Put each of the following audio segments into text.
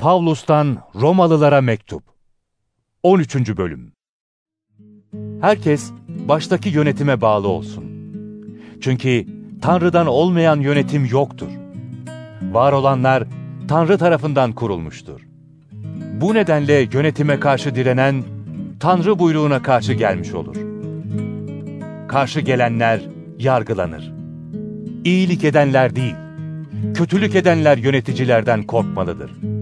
Pavlus'tan Romalılara mektup 13. bölüm Herkes baştaki yönetime bağlı olsun. Çünkü Tanrı'dan olmayan yönetim yoktur. Var olanlar Tanrı tarafından kurulmuştur. Bu nedenle yönetime karşı direnen Tanrı buyruğuna karşı gelmiş olur. Karşı gelenler yargılanır. İyilik edenler değil, kötülük edenler yöneticilerden korkmalıdır.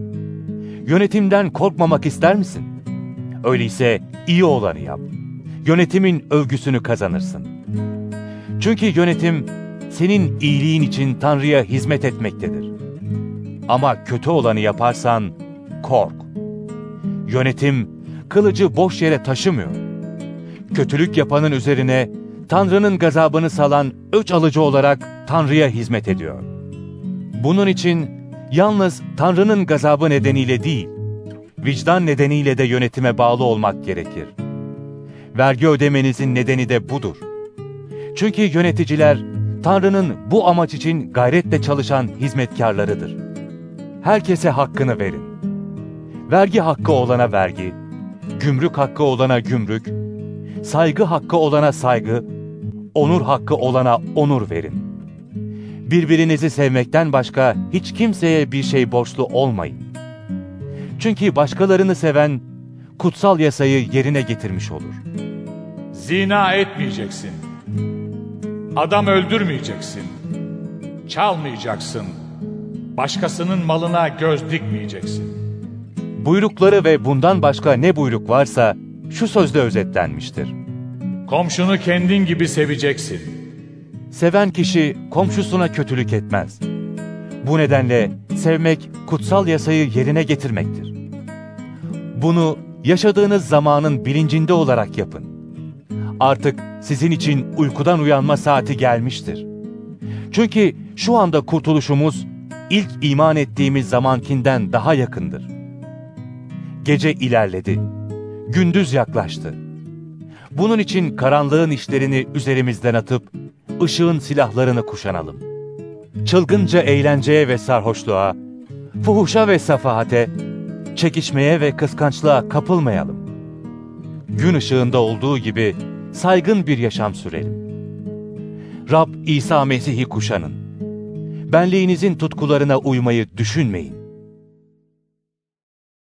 Yönetimden korkmamak ister misin? Öyleyse iyi olanı yap. Yönetimin övgüsünü kazanırsın. Çünkü yönetim senin iyiliğin için Tanrı'ya hizmet etmektedir. Ama kötü olanı yaparsan kork. Yönetim kılıcı boş yere taşımıyor. Kötülük yapanın üzerine Tanrı'nın gazabını salan öç alıcı olarak Tanrı'ya hizmet ediyor. Bunun için yalnız Tanrı'nın gazabı nedeniyle değil, vicdan nedeniyle de yönetime bağlı olmak gerekir. Vergi ödemenizin nedeni de budur. Çünkü yöneticiler Tanrı'nın bu amaç için gayretle çalışan hizmetkarlarıdır. Herkese hakkını verin. Vergi hakkı olana vergi, gümrük hakkı olana gümrük, saygı hakkı olana saygı, onur hakkı olana onur verin. Birbirinizi sevmekten başka hiç kimseye bir şey borçlu olmayın. Çünkü başkalarını seven kutsal yasayı yerine getirmiş olur. Zina etmeyeceksin. Adam öldürmeyeceksin. Çalmayacaksın. Başkasının malına göz dikmeyeceksin. Buyrukları ve bundan başka ne buyruk varsa şu sözde özetlenmiştir. Komşunu kendin gibi seveceksin. Seven kişi komşusuna kötülük etmez. Bu nedenle sevmek kutsal yasayı yerine getirmektir. Bunu yaşadığınız zamanın bilincinde olarak yapın. Artık sizin için uykudan uyanma saati gelmiştir. Çünkü şu anda kurtuluşumuz ilk iman ettiğimiz zamankinden daha yakındır. Gece ilerledi. Gündüz yaklaştı. Bunun için karanlığın işlerini üzerimizden atıp ışığın silahlarını kuşanalım. Çılgınca eğlenceye ve sarhoşluğa, fuhuşa ve safahate, çekişmeye ve kıskançlığa kapılmayalım. Gün ışığında olduğu gibi saygın bir yaşam sürelim. Rab İsa Mesih'i kuşanın. Benliğinizin tutkularına uymayı düşünmeyin.